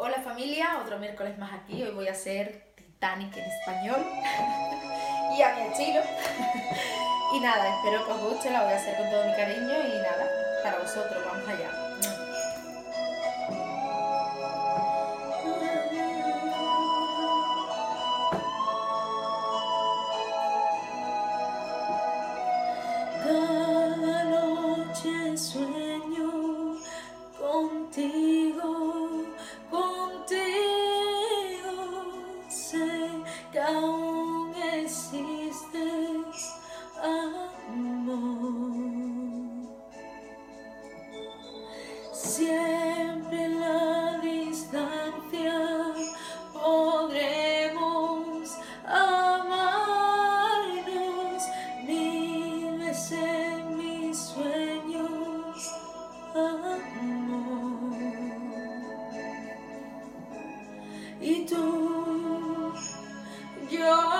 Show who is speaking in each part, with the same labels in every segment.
Speaker 1: Hola familia, otro miércoles más aquí. Hoy voy a hacer Titanic en español y a mi estilo. y nada, espero que os guste, la voy a hacer con todo mi cariño y nada, para vosotros, vamos allá.
Speaker 2: Cada noche sueño contigo, Siempre en la distancia podremos amarnos. Vives en mis sueños, amor. Y tú, yo,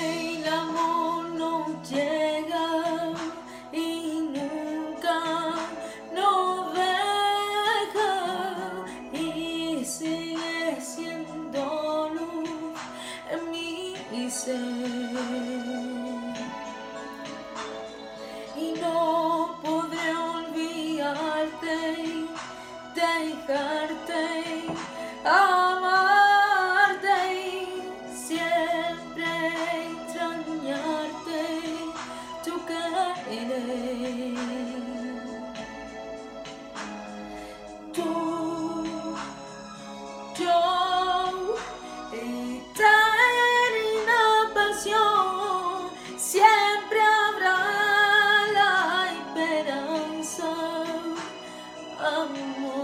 Speaker 2: El amor no llega y nunca nos deja y sigue siendo luz en mi ser. Y no podré olvidarte, dejarte, habrá la esperanza, amor.